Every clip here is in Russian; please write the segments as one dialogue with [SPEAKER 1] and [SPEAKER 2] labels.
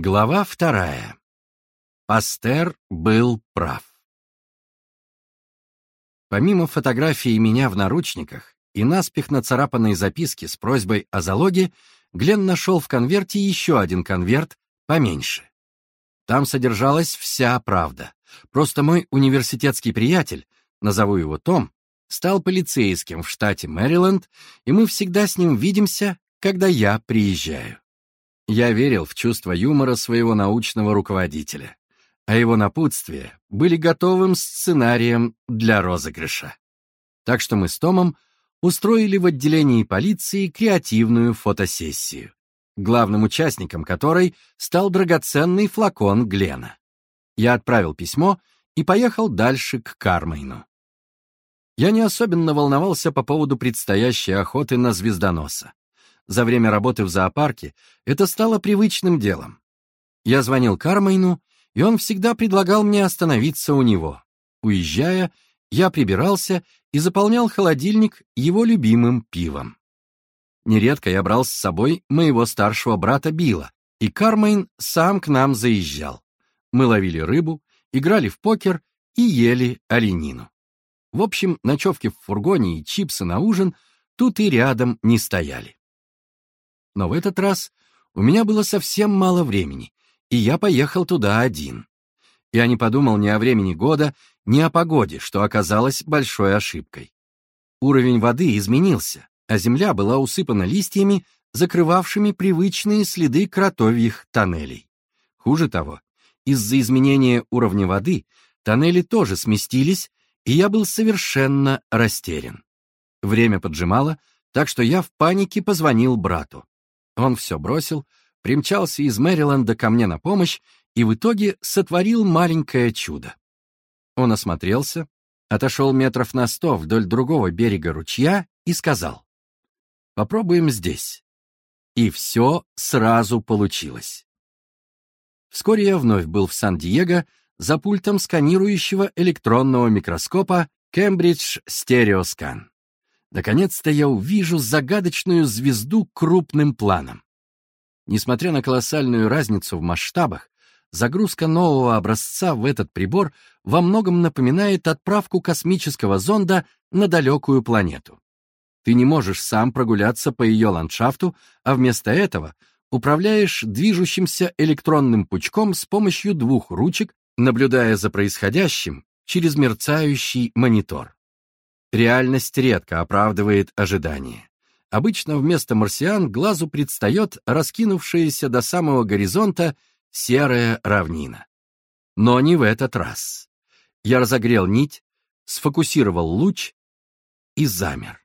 [SPEAKER 1] Глава вторая. Пастер был прав. Помимо фотографии меня в наручниках и наспех нацарапанной записки с просьбой о залоге, Глен нашел в конверте еще один конверт, поменьше. Там содержалась вся правда. Просто мой университетский приятель, назову его Том, стал полицейским в штате Мэриленд, и мы всегда с ним видимся, когда я приезжаю. Я верил в чувство юмора своего научного руководителя, а его напутствия были готовым сценарием для розыгрыша. Так что мы с Томом устроили в отделении полиции креативную фотосессию, главным участником которой стал драгоценный флакон Глена. Я отправил письмо и поехал дальше к Кармайну. Я не особенно волновался по поводу предстоящей охоты на звездоноса. За время работы в зоопарке это стало привычным делом. Я звонил Кармайну, и он всегда предлагал мне остановиться у него. Уезжая, я прибирался и заполнял холодильник его любимым пивом. Нередко я брал с собой моего старшего брата Билла, и Кармайн сам к нам заезжал. Мы ловили рыбу, играли в покер и ели оленину. В общем, ночевки в фургоне и чипсы на ужин тут и рядом не стояли. Но в этот раз у меня было совсем мало времени, и я поехал туда один. Я не подумал ни о времени года, ни о погоде, что оказалось большой ошибкой. Уровень воды изменился, а земля была усыпана листьями, закрывавшими привычные следы кротовьих тоннелей. Хуже того, из-за изменения уровня воды тоннели тоже сместились, и я был совершенно растерян. Время поджимало, так что я в панике позвонил брату. Он все бросил, примчался из Мэриленда ко мне на помощь и в итоге сотворил маленькое чудо. Он осмотрелся, отошел метров на сто вдоль другого берега ручья и сказал, «Попробуем здесь». И все сразу получилось. Вскоре я вновь был в Сан-Диего за пультом сканирующего электронного микроскопа Cambridge Stereoscan. Наконец-то я увижу загадочную звезду крупным планом. Несмотря на колоссальную разницу в масштабах, загрузка нового образца в этот прибор во многом напоминает отправку космического зонда на далекую планету. Ты не можешь сам прогуляться по ее ландшафту, а вместо этого управляешь движущимся электронным пучком с помощью двух ручек, наблюдая за происходящим через мерцающий монитор. Реальность редко оправдывает ожидания. Обычно вместо марсиан глазу предстает раскинувшаяся до самого горизонта серая равнина. Но не в этот раз. Я разогрел нить, сфокусировал луч и замер.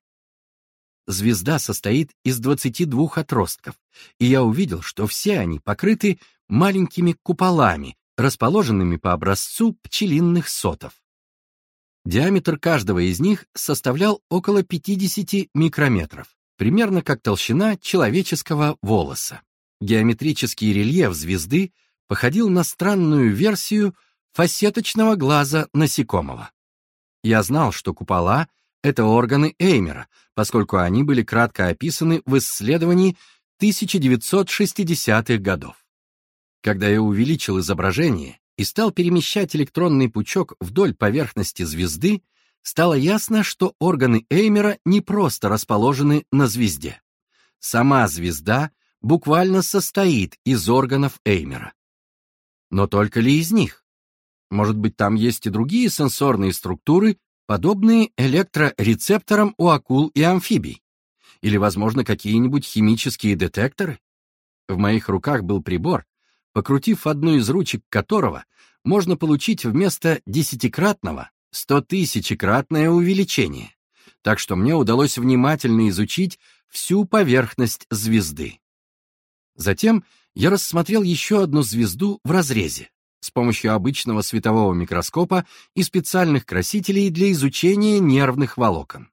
[SPEAKER 1] Звезда состоит из 22 отростков, и я увидел, что все они покрыты маленькими куполами, расположенными по образцу пчелиных сотов. Диаметр каждого из них составлял около 50 микрометров, примерно как толщина человеческого волоса. Геометрический рельеф звезды походил на странную версию фасеточного глаза насекомого. Я знал, что купола — это органы Эймера, поскольку они были кратко описаны в исследовании 1960-х годов. Когда я увеличил изображение, и стал перемещать электронный пучок вдоль поверхности звезды, стало ясно, что органы Эймера не просто расположены на звезде. Сама звезда буквально состоит из органов Эймера. Но только ли из них? Может быть, там есть и другие сенсорные структуры, подобные электрорецепторам у акул и амфибий? Или, возможно, какие-нибудь химические детекторы? В моих руках был прибор, покрутив одну из ручек которого, можно получить вместо десятикратного стотысячекратное увеличение. Так что мне удалось внимательно изучить всю поверхность звезды. Затем я рассмотрел еще одну звезду в разрезе с помощью обычного светового микроскопа и специальных красителей для изучения нервных волокон.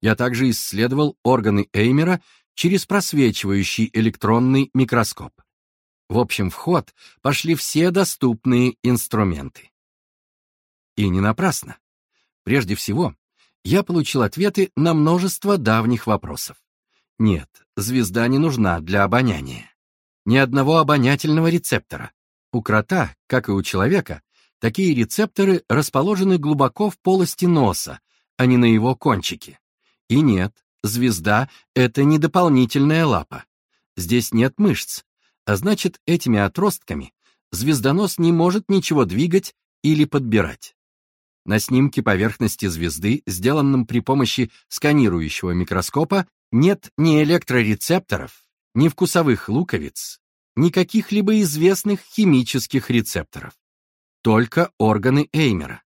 [SPEAKER 1] Я также исследовал органы Эймера через просвечивающий электронный микроскоп. В общем, в ход пошли все доступные инструменты. И не напрасно. Прежде всего, я получил ответы на множество давних вопросов. Нет, звезда не нужна для обоняния. ни одного обонятельного рецептора. У крота, как и у человека, такие рецепторы расположены глубоко в полости носа, а не на его кончике. И нет, звезда — это не дополнительная лапа. Здесь нет мышц, а значит, этими отростками звездонос не может ничего двигать или подбирать. На снимке поверхности звезды, сделанном при помощи сканирующего микроскопа, нет ни электрорецепторов, ни вкусовых луковиц, ни каких-либо известных химических рецепторов. Только органы Эймера.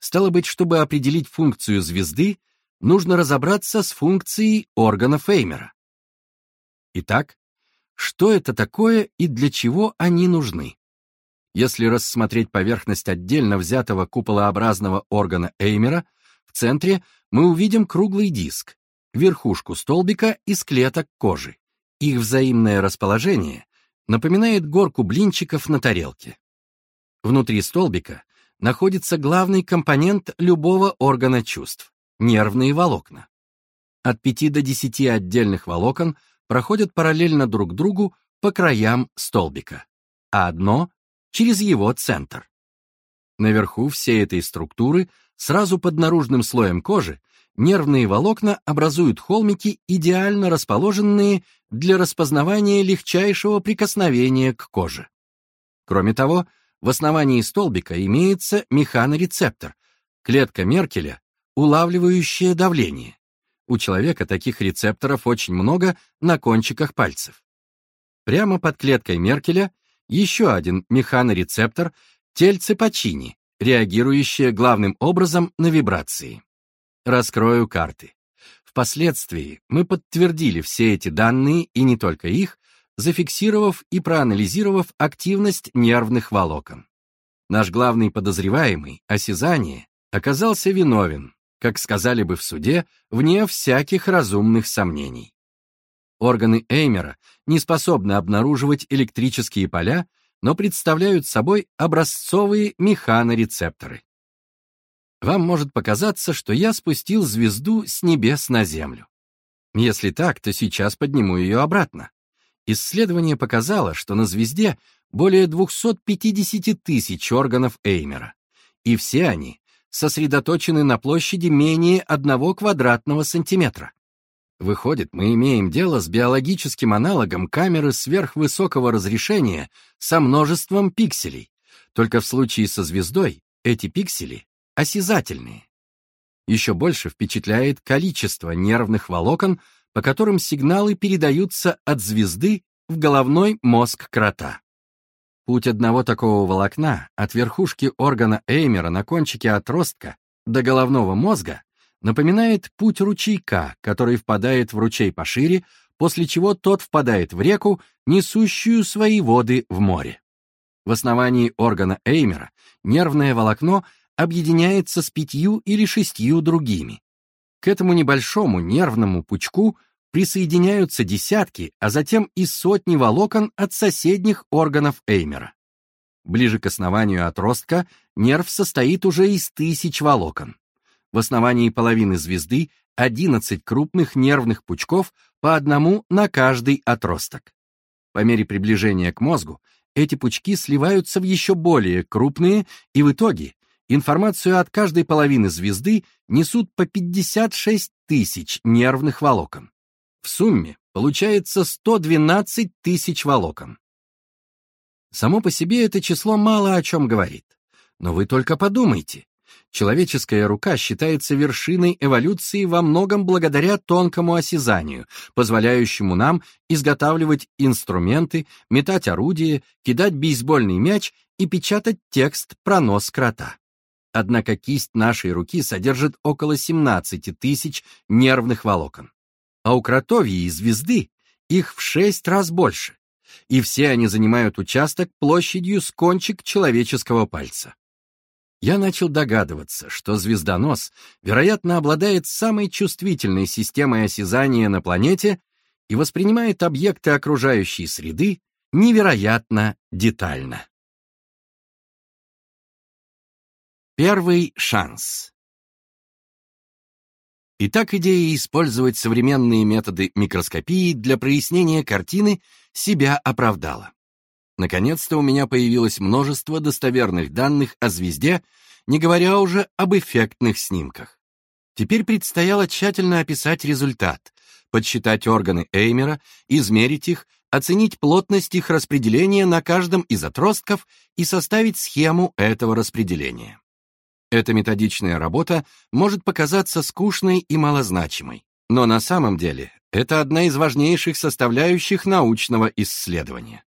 [SPEAKER 1] Стало быть, чтобы определить функцию звезды, нужно разобраться с функцией органов Эймера. Итак, что это такое и для чего они нужны? Если рассмотреть поверхность отдельно взятого куполообразного органа Эймера, в центре мы увидим круглый диск, верхушку столбика из клеток кожи. Их взаимное расположение напоминает горку блинчиков на тарелке. Внутри столбика находится главный компонент любого органа чувств — нервные волокна. От 5 до 10 отдельных волокон проходят параллельно друг другу по краям столбика, а одно — через его центр. Наверху всей этой структуры, сразу под наружным слоем кожи, нервные волокна образуют холмики, идеально расположенные для распознавания легчайшего прикосновения к коже. Кроме того, в основании столбика имеется механорецептор, клетка Меркеля, улавливающая давление. У человека таких рецепторов очень много на кончиках пальцев. Прямо под клеткой Меркеля еще один механорецептор, тельце Пачини, реагирующее главным образом на вибрации. Раскрою карты. Впоследствии мы подтвердили все эти данные, и не только их, зафиксировав и проанализировав активность нервных волокон. Наш главный подозреваемый, осязание, оказался виновен, как сказали бы в суде, вне всяких разумных сомнений. Органы Эймера не способны обнаруживать электрические поля, но представляют собой образцовые механорецепторы. Вам может показаться, что я спустил звезду с небес на Землю. Если так, то сейчас подниму ее обратно. Исследование показало, что на звезде более 250 тысяч органов Эймера, и все они сосредоточены на площади менее одного квадратного сантиметра. Выходит, мы имеем дело с биологическим аналогом камеры сверхвысокого разрешения со множеством пикселей, только в случае со звездой эти пиксели осязательные. Еще больше впечатляет количество нервных волокон, по которым сигналы передаются от звезды в головной мозг крота. Путь одного такого волокна от верхушки органа Эймера на кончике отростка до головного мозга напоминает путь ручейка, который впадает в ручей пошире, после чего тот впадает в реку, несущую свои воды в море. В основании органа Эймера нервное волокно объединяется с пятью или шестью другими. К этому небольшому нервному пучку присоединяются десятки, а затем и сотни волокон от соседних органов Эймера. Ближе к основанию отростка нерв состоит уже из тысяч волокон. В основании половины звезды 11 крупных нервных пучков по одному на каждый отросток. По мере приближения к мозгу эти пучки сливаются в еще более крупные, и в итоге Информацию от каждой половины звезды несут по 56 тысяч нервных волокон. В сумме получается 112 тысяч волокон. Само по себе это число мало о чем говорит. Но вы только подумайте. Человеческая рука считается вершиной эволюции во многом благодаря тонкому осязанию, позволяющему нам изготавливать инструменты, метать орудия, кидать бейсбольный мяч и печатать текст про нос крота. Однако кисть нашей руки содержит около 17 тысяч нервных волокон. А у кротовьей и звезды их в 6 раз больше. И все они занимают участок площадью с кончик человеческого пальца. Я начал догадываться, что звездонос, вероятно, обладает самой чувствительной системой осязания на планете и воспринимает объекты окружающей среды невероятно детально. Первый шанс. Итак, идея использовать современные методы микроскопии для прояснения картины себя оправдала. Наконец-то у меня появилось множество достоверных данных о звезде, не говоря уже об эффектных снимках. Теперь предстояло тщательно описать результат, подсчитать органы Эймера, измерить их, оценить плотность их распределения на каждом из отростков и составить схему этого распределения. Эта методичная работа может показаться скучной и малозначимой, но на самом деле это одна из важнейших составляющих научного исследования.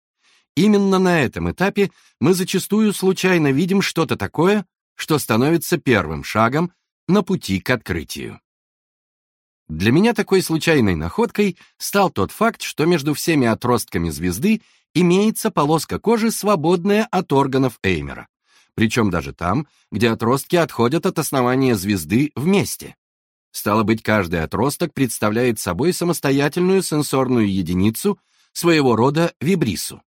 [SPEAKER 1] Именно на этом этапе мы зачастую случайно видим что-то такое, что становится первым шагом на пути к открытию. Для меня такой случайной находкой стал тот факт, что между всеми отростками звезды имеется полоска кожи, свободная от органов Эймера, причем даже там, где отростки отходят от основания звезды вместе. Стало быть, каждый отросток представляет собой самостоятельную сенсорную единицу, своего рода вибрису.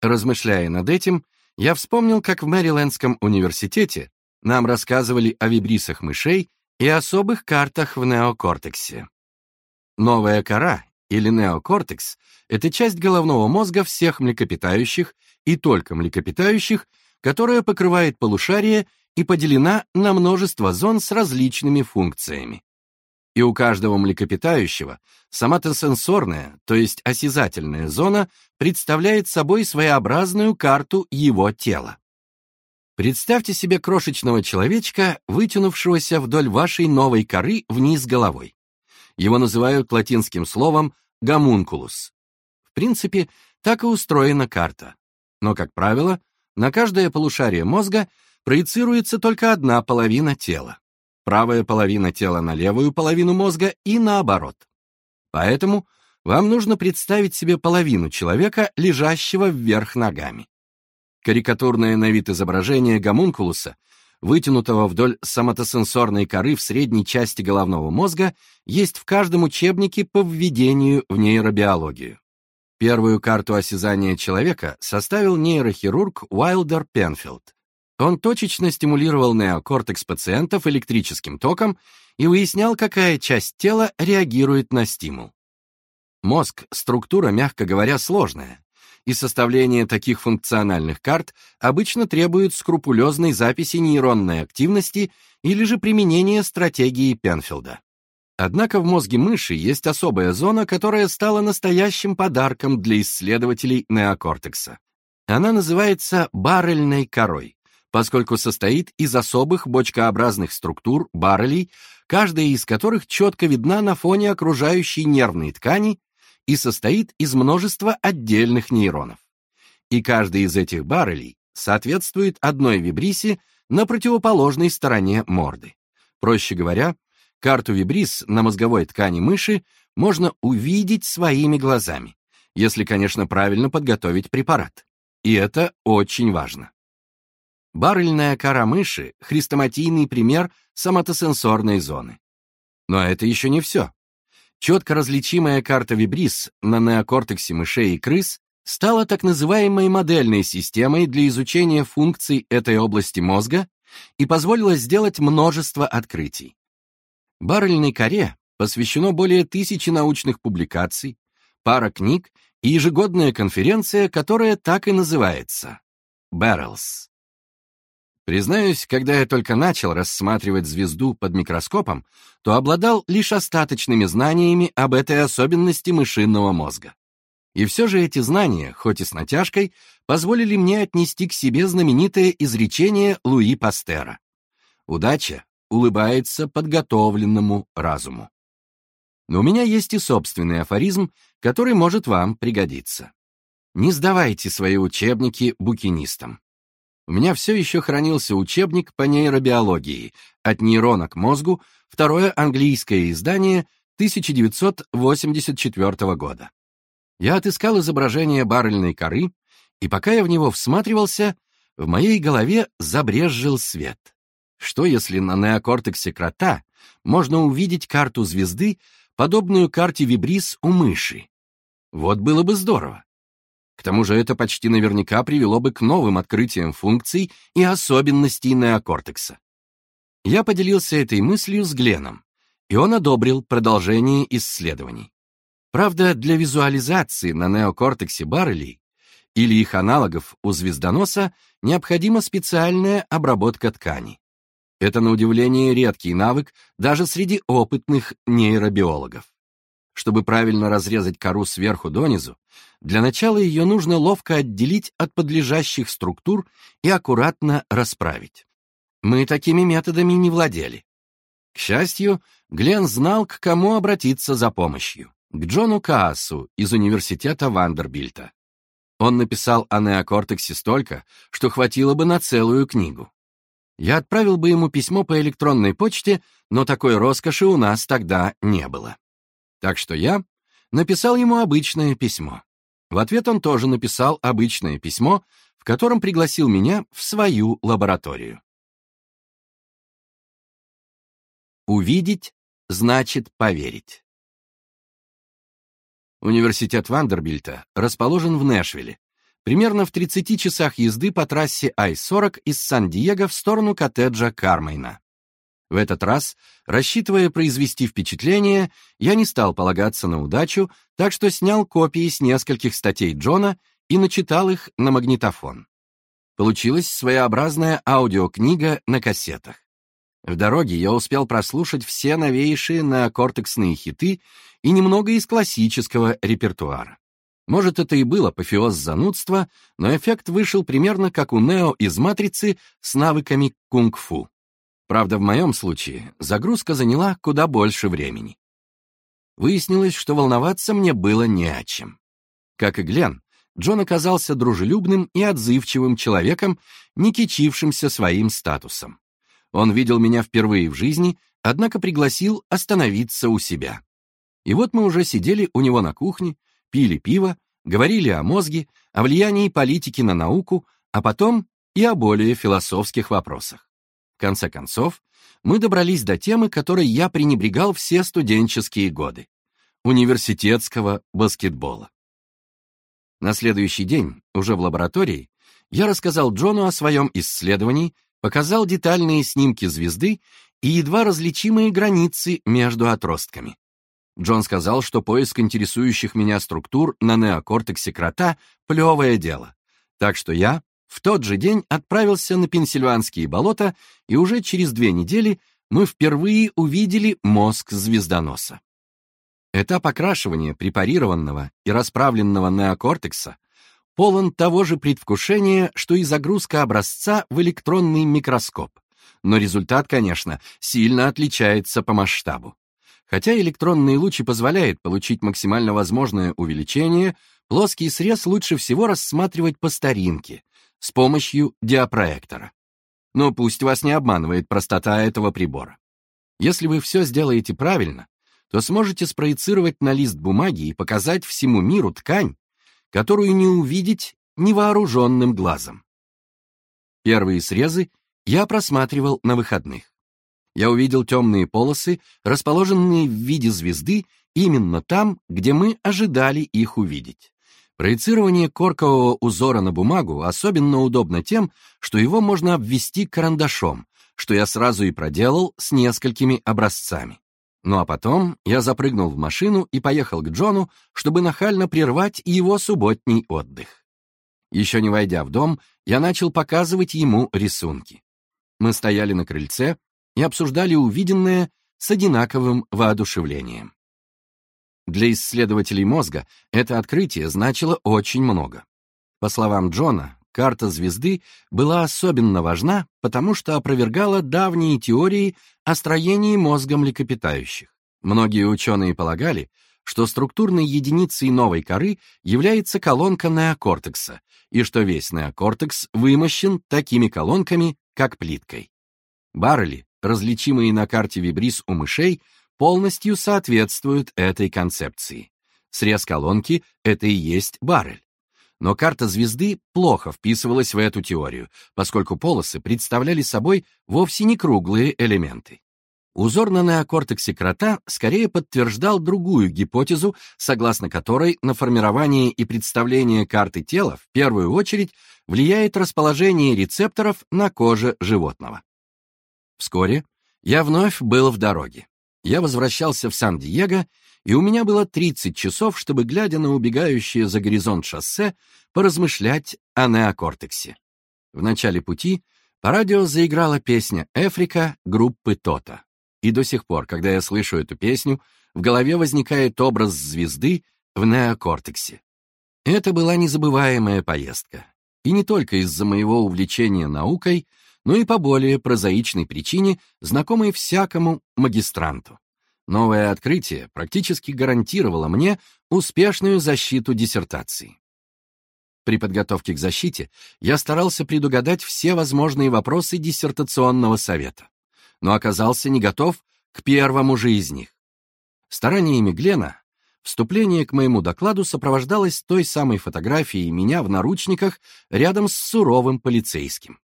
[SPEAKER 1] Размышляя над этим, я вспомнил, как в Мэрилендском университете нам рассказывали о вибрисах мышей и особых картах в неокортексе. Новая кора, или неокортекс, это часть головного мозга всех млекопитающих и только млекопитающих, которая покрывает полушарие и поделена на множество зон с различными функциями. И у каждого млекопитающего соматосенсорная, то есть осязательная зона, представляет собой своеобразную карту его тела. Представьте себе крошечного человечка, вытянувшегося вдоль вашей новой коры вниз головой. Его называют латинским словом гомункулус. В принципе, так и устроена карта. Но, как правило, на каждое полушарие мозга проецируется только одна половина тела правая половина тела на левую половину мозга и наоборот. Поэтому вам нужно представить себе половину человека, лежащего вверх ногами. Карикатурное на вид изображение гомункулуса, вытянутого вдоль соматосенсорной коры в средней части головного мозга, есть в каждом учебнике по введению в нейробиологию. Первую карту осязания человека составил нейрохирург Уайлдер Пенфилд. Он точечно стимулировал неокортекс пациентов электрическим током и выяснял, какая часть тела реагирует на стимул. Мозг — структура, мягко говоря, сложная, и составление таких функциональных карт обычно требует скрупулезной записи нейронной активности или же применения стратегии Пенфилда. Однако в мозге мыши есть особая зона, которая стала настоящим подарком для исследователей неокортекса. Она называется баррельной корой поскольку состоит из особых бочкообразных структур, баррелей, каждая из которых четко видна на фоне окружающей нервной ткани и состоит из множества отдельных нейронов. И каждый из этих баррелей соответствует одной вибрисе на противоположной стороне морды. Проще говоря, карту вибрис на мозговой ткани мыши можно увидеть своими глазами, если, конечно, правильно подготовить препарат. И это очень важно. Баррельная кора мыши — хрестоматийный пример соматосенсорной зоны. Но это еще не все. Четко различимая карта вибрис на неокортексе мышей и крыс стала так называемой модельной системой для изучения функций этой области мозга и позволила сделать множество открытий. Баррельной коре посвящено более тысячи научных публикаций, пара книг и ежегодная конференция, которая так и называется — Barrels. Признаюсь, когда я только начал рассматривать звезду под микроскопом, то обладал лишь остаточными знаниями об этой особенности мышиного мозга. И все же эти знания, хоть и с натяжкой, позволили мне отнести к себе знаменитое изречение Луи Пастера. «Удача улыбается подготовленному разуму». Но у меня есть и собственный афоризм, который может вам пригодиться. Не сдавайте свои учебники букинистам. У меня все еще хранился учебник по нейробиологии «От нейрона к мозгу», второе английское издание 1984 года. Я отыскал изображение баррельной коры, и пока я в него всматривался, в моей голове забрезжил свет. Что если на неокортексе крота можно увидеть карту звезды, подобную карте вибрис у мыши? Вот было бы здорово. К тому же это почти наверняка привело бы к новым открытиям функций и особенностей неокортекса. Я поделился этой мыслью с Гленом, и он одобрил продолжение исследований. Правда, для визуализации на неокортексе баррелей или их аналогов у звездоноса необходима специальная обработка ткани. Это, на удивление, редкий навык даже среди опытных нейробиологов. Чтобы правильно разрезать кору сверху донизу, для начала ее нужно ловко отделить от подлежащих структур и аккуратно расправить. Мы такими методами не владели. К счастью, Глен знал, к кому обратиться за помощью. К Джону Каасу из университета Вандербильта. Он написал о неокортексе столько, что хватило бы на целую книгу. Я отправил бы ему письмо по электронной почте, но такой роскоши у нас тогда не было. Так что я написал ему обычное письмо. В ответ он тоже написал обычное письмо, в котором пригласил меня в свою лабораторию. Увидеть значит поверить. Университет Вандербильта расположен в Нэшвилле, примерно в 30 часах езды по трассе Ай-40 из Сан-Диего в сторону коттеджа Кармайна. В этот раз, рассчитывая произвести впечатление, я не стал полагаться на удачу, так что снял копии с нескольких статей Джона и начитал их на магнитофон. Получилась своеобразная аудиокнига на кассетах. В дороге я успел прослушать все новейшие неокортексные хиты и немного из классического репертуара. Может, это и был апофеоз занудства, но эффект вышел примерно как у Нео из «Матрицы» с навыками кунг-фу. Правда, в моем случае загрузка заняла куда больше времени. Выяснилось, что волноваться мне было не о чем. Как и Глен, Джон оказался дружелюбным и отзывчивым человеком, не кичившимся своим статусом. Он видел меня впервые в жизни, однако пригласил остановиться у себя. И вот мы уже сидели у него на кухне, пили пиво, говорили о мозге, о влиянии политики на науку, а потом и о более философских вопросах. В конце концов, мы добрались до темы, которой я пренебрегал все студенческие годы — университетского баскетбола. На следующий день, уже в лаборатории, я рассказал Джону о своем исследовании показал детальные снимки звезды и едва различимые границы между отростками. Джон сказал, что поиск интересующих меня структур на неокортексе крота — плевое дело. Так что я в тот же день отправился на Пенсильванские болота, и уже через две недели мы впервые увидели мозг звездоноса. Этап окрашивания препарированного и расправленного неокортекса полон того же предвкушения, что и загрузка образца в электронный микроскоп. Но результат, конечно, сильно отличается по масштабу. Хотя электронный луч и позволяет получить максимально возможное увеличение, плоский срез лучше всего рассматривать по старинке, с помощью диапроектора. Но пусть вас не обманывает простота этого прибора. Если вы все сделаете правильно, то сможете спроецировать на лист бумаги и показать всему миру ткань, которую не увидеть невооруженным глазом. Первые срезы я просматривал на выходных. Я увидел темные полосы, расположенные в виде звезды именно там, где мы ожидали их увидеть. Проецирование коркового узора на бумагу особенно удобно тем, что его можно обвести карандашом, что я сразу и проделал с несколькими образцами. Ну а потом я запрыгнул в машину и поехал к Джону, чтобы нахально прервать его субботний отдых. Еще не войдя в дом, я начал показывать ему рисунки. Мы стояли на крыльце и обсуждали увиденное с одинаковым воодушевлением. Для исследователей мозга это открытие значило очень много. По словам Джона, карта звезды была особенно важна, потому что опровергала давние теории о строении мозга млекопитающих. Многие ученые полагали, что структурной единицей новой коры является колонка неокортекса, и что весь неокортекс вымощен такими колонками, как плиткой. Баррели, различимые на карте Вибрис у мышей, полностью соответствуют этой концепции. Срез колонки — это и есть баррель. Но карта звезды плохо вписывалась в эту теорию, поскольку полосы представляли собой вовсе не круглые элементы. Узор на неокортексе крота скорее подтверждал другую гипотезу, согласно которой на формирование и представление карты тела в первую очередь влияет расположение рецепторов на коже животного. Вскоре я вновь был в дороге. Я возвращался в Сан-Диего и у меня было 30 часов, чтобы, глядя на убегающее за горизонт шоссе, поразмышлять о неокортексе. В начале пути по радио заиграла песня «Эфрика» группы «Тота». И до сих пор, когда я слышу эту песню, в голове возникает образ звезды в неокортексе. Это была незабываемая поездка. И не только из-за моего увлечения наукой, но и по более прозаичной причине, знакомой всякому магистранту. Новое открытие практически гарантировало мне успешную защиту диссертации. При подготовке к защите я старался предугадать все возможные вопросы диссертационного совета, но оказался не готов к первому же из них. Стараниями Глена вступление к моему докладу сопровождалось той самой фотографией меня в наручниках рядом с суровым полицейским.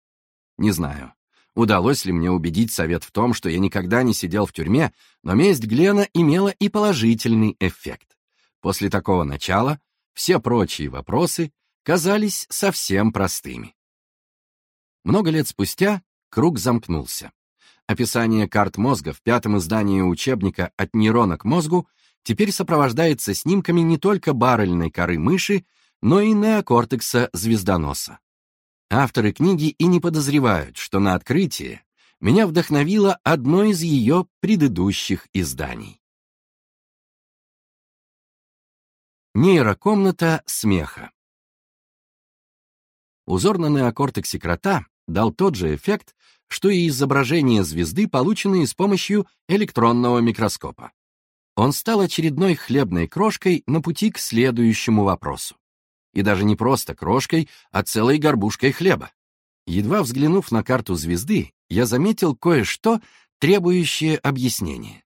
[SPEAKER 1] Не знаю, удалось ли мне убедить совет в том, что я никогда не сидел в тюрьме, но месть Глена имела и положительный эффект. После такого начала все прочие вопросы казались совсем простыми. Много лет спустя круг замкнулся. Описание карт мозга в пятом издании учебника «От нейрона к мозгу» теперь сопровождается снимками не только баррельной коры мыши, но и неокортекса звездоноса. Авторы книги и не подозревают, что на открытие меня вдохновило одно из ее предыдущих изданий. Нейрокомната смеха Узор на неокортексе крота дал тот же эффект, что и изображение звезды, полученные с помощью электронного микроскопа. Он стал очередной хлебной крошкой на пути к следующему вопросу. И даже не просто крошкой, а целой горбушкой хлеба. Едва взглянув на карту звезды, я заметил кое-что, требующее объяснения.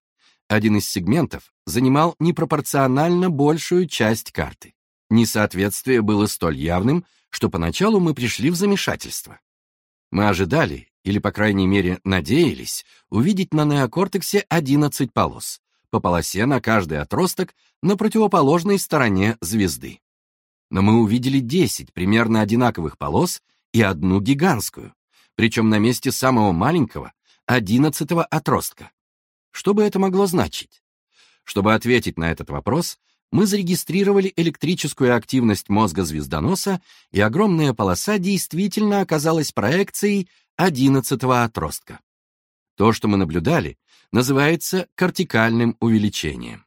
[SPEAKER 1] Один из сегментов занимал непропорционально большую часть карты. Несоответствие было столь явным, что поначалу мы пришли в замешательство. Мы ожидали, или, по крайней мере, надеялись, увидеть на неокортексе 11 полос, по полосе на каждый отросток на противоположной стороне звезды. Но мы увидели 10 примерно одинаковых полос и одну гигантскую, причем на месте самого маленького, 11 отростка. Что бы это могло значить? Чтобы ответить на этот вопрос, мы зарегистрировали электрическую активность мозга звездоноса, и огромная полоса действительно оказалась проекцией одиннадцатого отростка. То, что мы наблюдали, называется кортикальным увеличением.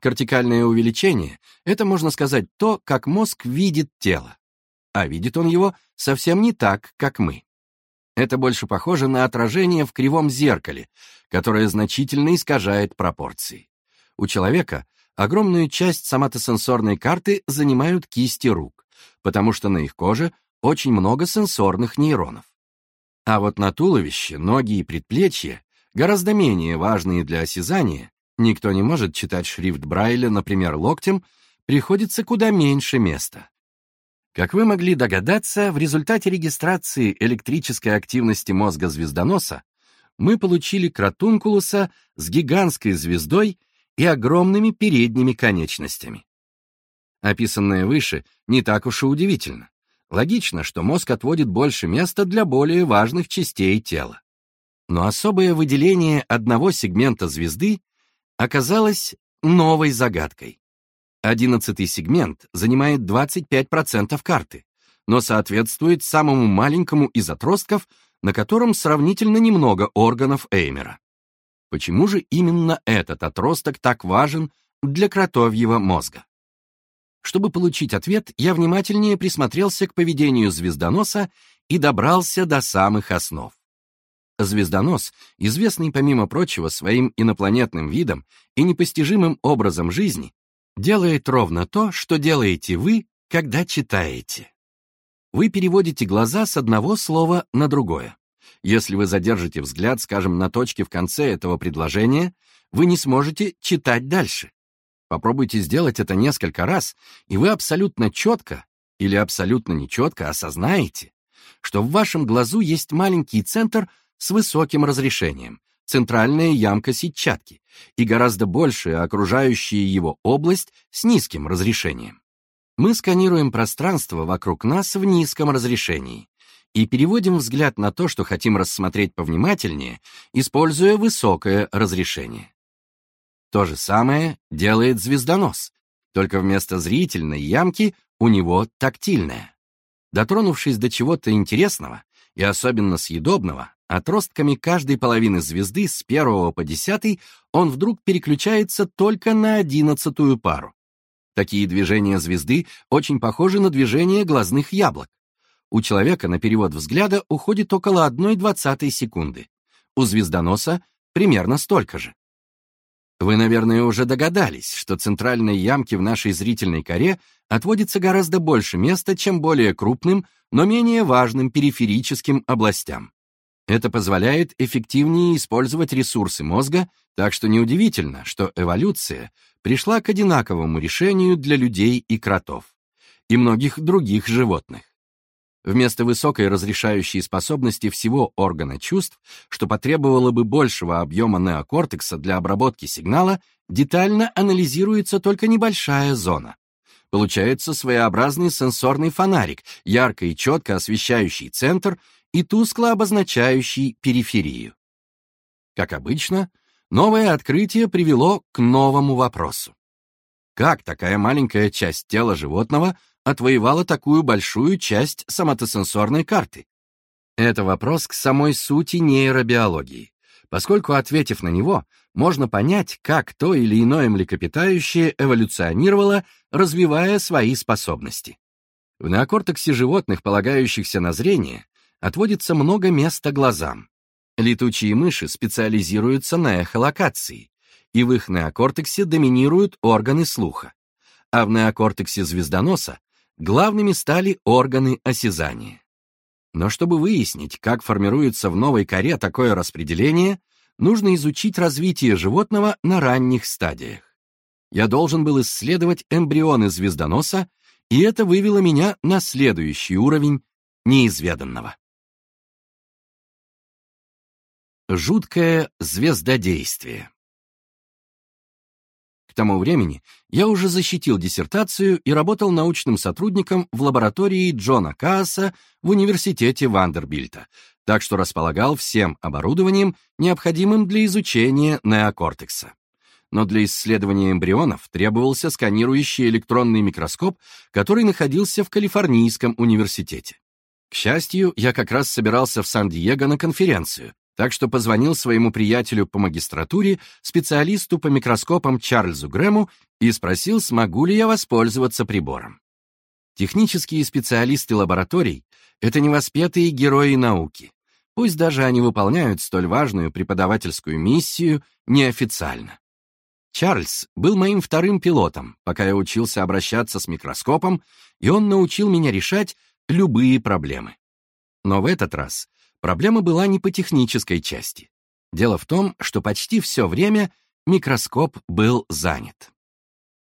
[SPEAKER 1] Кортикальное увеличение — это, можно сказать, то, как мозг видит тело. А видит он его совсем не так, как мы. Это больше похоже на отражение в кривом зеркале, которое значительно искажает пропорции. У человека огромную часть соматосенсорной карты занимают кисти рук, потому что на их коже очень много сенсорных нейронов. А вот на туловище, ноги и предплечья, гораздо менее важные для осязания, никто не может читать шрифт Брайля, например, локтем, приходится куда меньше места. Как вы могли догадаться, в результате регистрации электрической активности мозга звездоноса мы получили кратункулуса с гигантской звездой и огромными передними конечностями. Описанное выше не так уж и удивительно. Логично, что мозг отводит больше места для более важных частей тела. Но особое выделение одного сегмента звезды оказалось новой загадкой. Одиннадцатый сегмент занимает 25% карты, но соответствует самому маленькому из отростков, на котором сравнительно немного органов Эймера. Почему же именно этот отросток так важен для кротовьего мозга? Чтобы получить ответ, я внимательнее присмотрелся к поведению звездоноса и добрался до самых основ. Звездонос, известный, помимо прочего, своим инопланетным видом и непостижимым образом жизни, делает ровно то, что делаете вы, когда читаете. Вы переводите глаза с одного слова на другое. Если вы задержите взгляд, скажем, на точке в конце этого предложения, вы не сможете читать дальше. Попробуйте сделать это несколько раз, и вы абсолютно четко или абсолютно нечетко осознаете, что в вашем глазу есть маленький центр с высоким разрешением, центральная ямка сетчатки и гораздо большая окружающая его область с низким разрешением. Мы сканируем пространство вокруг нас в низком разрешении, и переводим взгляд на то, что хотим рассмотреть повнимательнее, используя высокое разрешение. То же самое делает звездонос, только вместо зрительной ямки у него тактильная. Дотронувшись до чего-то интересного, и особенно съедобного, отростками каждой половины звезды с первого по десятый он вдруг переключается только на одиннадцатую пару. Такие движения звезды очень похожи на движение глазных яблок. У человека на перевод взгляда уходит около 1,20 секунды. У звездоноса примерно столько же. Вы, наверное, уже догадались, что центральной ямке в нашей зрительной коре отводится гораздо больше места, чем более крупным, но менее важным периферическим областям. Это позволяет эффективнее использовать ресурсы мозга, так что неудивительно, что эволюция пришла к одинаковому решению для людей и кротов, и многих других животных. Вместо высокой разрешающей способности всего органа чувств, что потребовало бы большего объема неокортекса для обработки сигнала, детально анализируется только небольшая зона. Получается своеобразный сенсорный фонарик, ярко и четко освещающий центр и тускло обозначающий периферию. Как обычно, новое открытие привело к новому вопросу. Как такая маленькая часть тела животного отвоевала такую большую часть соматосенсорной карты? Это вопрос к самой сути нейробиологии, поскольку, ответив на него, можно понять, как то или иное млекопитающее эволюционировало, развивая свои способности. В неокортексе животных, полагающихся на зрение, отводится много места глазам. Летучие мыши специализируются на эхолокации, и в их неокортексе доминируют органы слуха, а в неокортексе звездоноса главными стали органы осязания. Но чтобы выяснить, как формируется в новой коре такое распределение, нужно изучить развитие животного на ранних стадиях. Я должен был исследовать эмбрионы звездоноса, и это вывело меня на следующий уровень неизведанного. Жуткое звездодействие к тому времени я уже защитил диссертацию и работал научным сотрудником в лаборатории Джона Кааса в университете Вандербильта, так что располагал всем оборудованием, необходимым для изучения неокортекса. Но для исследования эмбрионов требовался сканирующий электронный микроскоп, который находился в Калифорнийском университете. К счастью, я как раз собирался в Сан-Диего на конференцию, так что позвонил своему приятелю по магистратуре, специалисту по микроскопам Чарльзу Грэму и спросил, смогу ли я воспользоваться прибором. Технические специалисты лабораторий — это невоспетые герои науки, пусть даже они выполняют столь важную преподавательскую миссию неофициально. Чарльз был моим вторым пилотом, пока я учился обращаться с микроскопом, и он научил меня решать любые проблемы. Но в этот раз Проблема была не по технической части. Дело в том, что почти все время микроскоп был занят.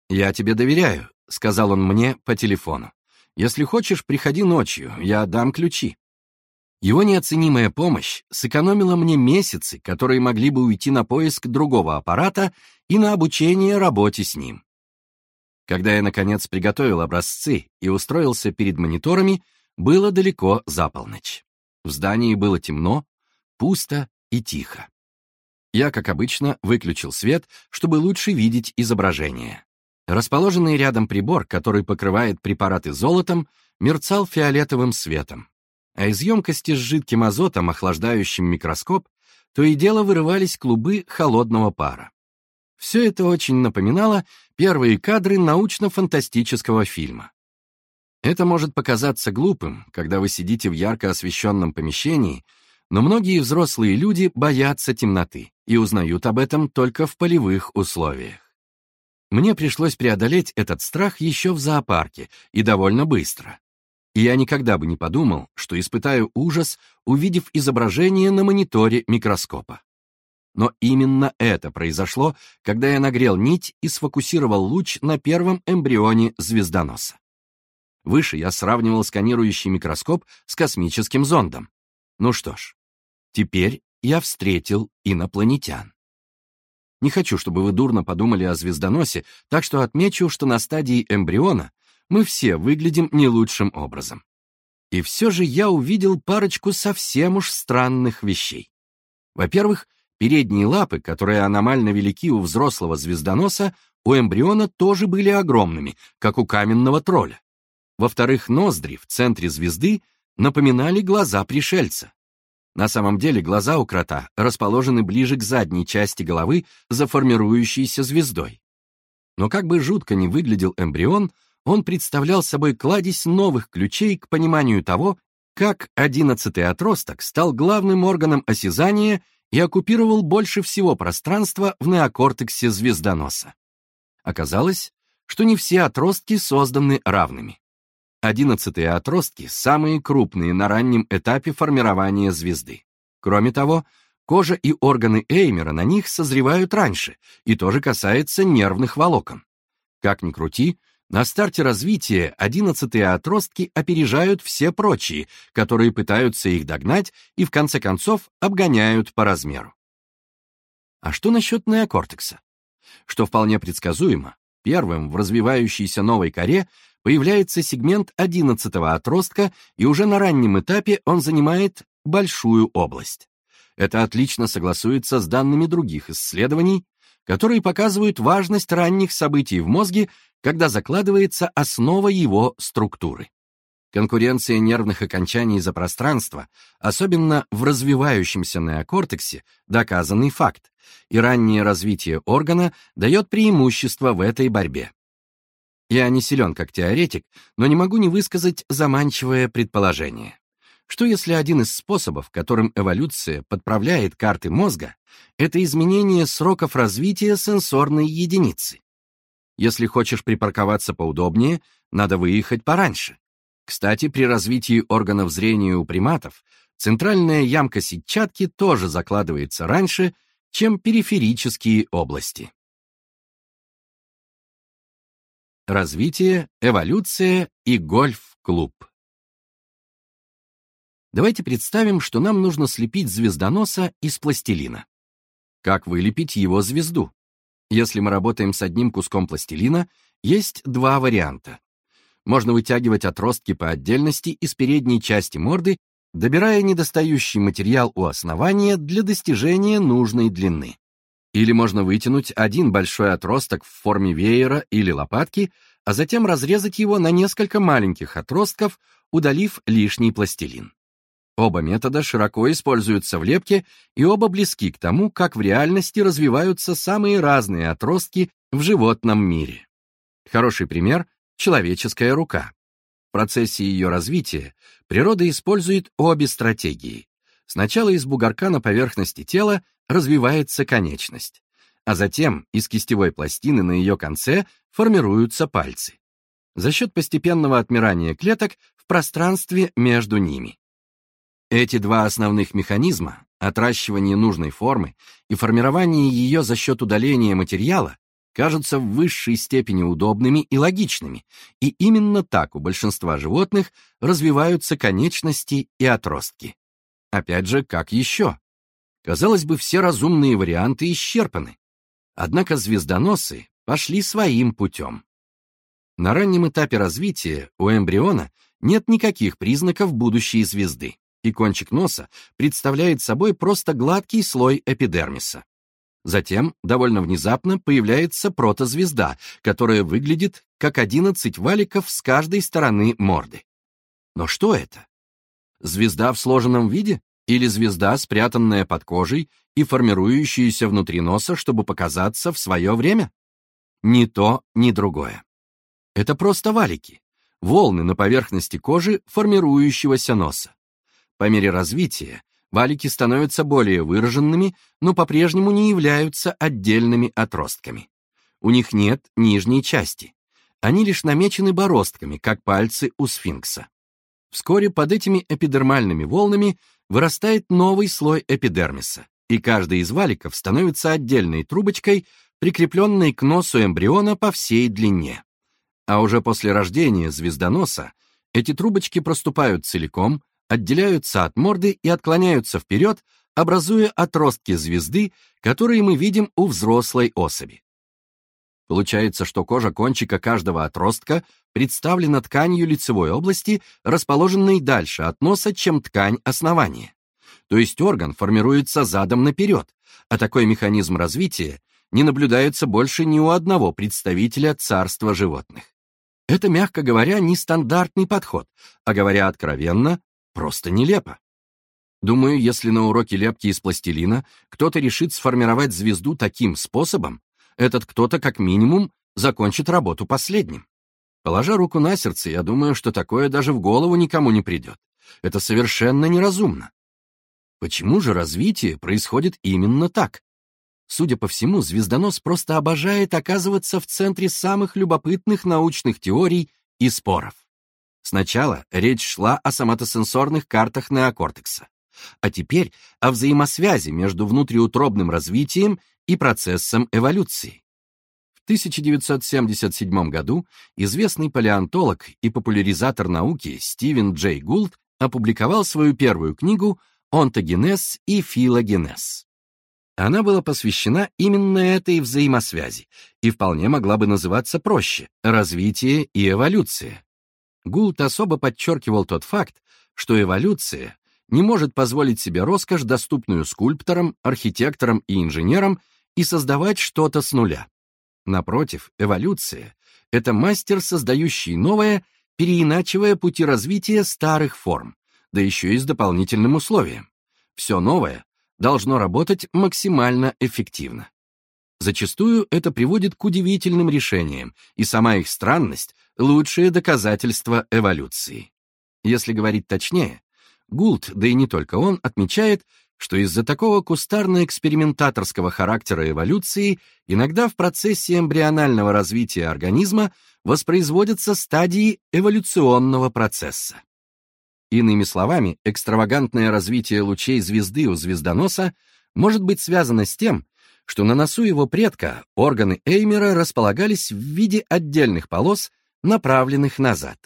[SPEAKER 1] «Я тебе доверяю», — сказал он мне по телефону. «Если хочешь, приходи ночью, я дам ключи». Его неоценимая помощь сэкономила мне месяцы, которые могли бы уйти на поиск другого аппарата и на обучение работе с ним. Когда я, наконец, приготовил образцы и устроился перед мониторами, было далеко за полночь. В здании было темно, пусто и тихо. Я, как обычно, выключил свет, чтобы лучше видеть изображение. Расположенный рядом прибор, который покрывает препараты золотом, мерцал фиолетовым светом. А из емкости с жидким азотом, охлаждающим микроскоп, то и дело вырывались клубы холодного пара. Все это очень напоминало первые кадры научно-фантастического фильма. Это может показаться глупым, когда вы сидите в ярко освещенном помещении, но многие взрослые люди боятся темноты и узнают об этом только в полевых условиях. Мне пришлось преодолеть этот страх еще в зоопарке и довольно быстро. И я никогда бы не подумал, что испытаю ужас, увидев изображение на мониторе микроскопа. Но именно это произошло, когда я нагрел нить и сфокусировал луч на первом эмбрионе звездоноса. Выше я сравнивал сканирующий микроскоп с космическим зондом. Ну что ж, теперь я встретил инопланетян. Не хочу, чтобы вы дурно подумали о звездоносе, так что отмечу, что на стадии эмбриона мы все выглядим не лучшим образом. И все же я увидел парочку совсем уж странных вещей. Во-первых, Передние лапы, которые аномально велики у взрослого звездоноса, у эмбриона тоже были огромными, как у каменного тролля. Во-вторых, ноздри в центре звезды напоминали глаза пришельца. На самом деле глаза у крота расположены ближе к задней части головы за формирующейся звездой. Но как бы жутко ни выглядел эмбрион, он представлял собой кладезь новых ключей к пониманию того, как одиннадцатый отросток стал главным органом осязания и оккупировал больше всего пространства в неокортексе звездоноса. Оказалось, что не все отростки созданы равными. Одиннадцатые отростки – самые крупные на раннем этапе формирования звезды. Кроме того, кожа и органы Эймера на них созревают раньше, и тоже касается нервных волокон. Как ни крути, на старте развития одиннадцатые отростки опережают все прочие, которые пытаются их догнать и в конце концов обгоняют по размеру. А что насчет неокортекса? Что вполне предсказуемо, первым в развивающейся новой коре появляется сегмент одиннадцатого отростка, и уже на раннем этапе он занимает большую область. Это отлично согласуется с данными других исследований, которые показывают важность ранних событий в мозге, когда закладывается основа его структуры. Конкуренция нервных окончаний за пространство, особенно в развивающемся неокортексе, доказанный факт, и раннее развитие органа дает преимущество в этой борьбе. Я не силен как теоретик, но не могу не высказать заманчивое предположение. Что если один из способов, которым эволюция подправляет карты мозга, это изменение сроков развития сенсорной единицы? Если хочешь припарковаться поудобнее, надо выехать пораньше. Кстати, при развитии органов зрения у приматов центральная ямка сетчатки тоже закладывается раньше, чем периферические области. Развитие, эволюция и гольф-клуб. Давайте представим, что нам нужно слепить звездоноса из пластилина. Как вылепить его звезду? Если мы работаем с одним куском пластилина, есть два варианта. Можно вытягивать отростки по отдельности из передней части морды, добирая недостающий материал у основания для достижения нужной длины. Или можно вытянуть один большой отросток в форме веера или лопатки, а затем разрезать его на несколько маленьких отростков, удалив лишний пластилин. Оба метода широко используются в лепке, и оба близки к тому, как в реальности развиваются самые разные отростки в животном мире. Хороший пример — человеческая рука. В процессе ее развития природа использует обе стратегии. Сначала из бугорка на поверхности тела развивается конечность, а затем из кистевой пластины на ее конце формируются пальцы. За счет постепенного отмирания клеток в пространстве между ними. Эти два основных механизма, отращивание нужной формы и формирование ее за счет удаления материала, кажутся в высшей степени удобными и логичными, и именно так у большинства животных развиваются конечности и отростки. Опять же, как еще? Казалось бы, все разумные варианты исчерпаны. Однако звездоносы пошли своим путем. На раннем этапе развития у эмбриона нет никаких признаков будущей звезды, и кончик носа представляет собой просто гладкий слой эпидермиса. Затем, довольно внезапно, появляется протозвезда, которая выглядит как 11 валиков с каждой стороны морды. Но что это? Звезда в сложенном виде? Или звезда, спрятанная под кожей и формирующаяся внутри носа, чтобы показаться в свое время? Ни то, ни другое. Это просто валики, волны на поверхности кожи формирующегося носа. По мере развития валики становятся более выраженными, но по-прежнему не являются отдельными отростками. У них нет нижней части. Они лишь намечены бороздками, как пальцы у сфинкса. Вскоре под этими эпидермальными волнами вырастает новый слой эпидермиса, и каждый из валиков становится отдельной трубочкой, прикрепленной к носу эмбриона по всей длине. А уже после рождения звездоноса эти трубочки проступают целиком, отделяются от морды и отклоняются вперед, образуя отростки звезды, которые мы видим у взрослой особи. Получается, что кожа кончика каждого отростка представлена тканью лицевой области, расположенной дальше от носа, чем ткань основания. То есть орган формируется задом наперед, а такой механизм развития не наблюдается больше ни у одного представителя царства животных. Это, мягко говоря, нестандартный подход, а говоря откровенно, просто нелепо. Думаю, если на уроке лепки из пластилина кто-то решит сформировать звезду таким способом, этот кто-то, как минимум, закончит работу последним. Положа руку на сердце, я думаю, что такое даже в голову никому не придет. Это совершенно неразумно. Почему же развитие происходит именно так? Судя по всему, звездонос просто обожает оказываться в центре самых любопытных научных теорий и споров. Сначала речь шла о соматосенсорных картах неокортекса, а теперь о взаимосвязи между внутриутробным развитием и процессом эволюции. В 1977 году известный палеонтолог и популяризатор науки Стивен Джей Гулд опубликовал свою первую книгу «Онтогенез и филогенез». Она была посвящена именно этой взаимосвязи и вполне могла бы называться проще – развитие и эволюция. Гулт особо подчеркивал тот факт, что эволюция не может позволить себе роскошь, доступную скульпторам, архитекторам и инженерам, и создавать что-то с нуля. Напротив, эволюция — это мастер, создающий новое, переиначивая пути развития старых форм, да еще и с дополнительным условием. Все новое должно работать максимально эффективно. Зачастую это приводит к удивительным решениям, и сама их странность — лучшее доказательство эволюции. Если говорить точнее, Гулт, да и не только он, отмечает, что из-за такого кустарно-экспериментаторского характера эволюции иногда в процессе эмбрионального развития организма воспроизводятся стадии эволюционного процесса. Иными словами, экстравагантное развитие лучей звезды у звездоноса может быть связано с тем, что на носу его предка органы Эймера располагались в виде отдельных полос, направленных назад.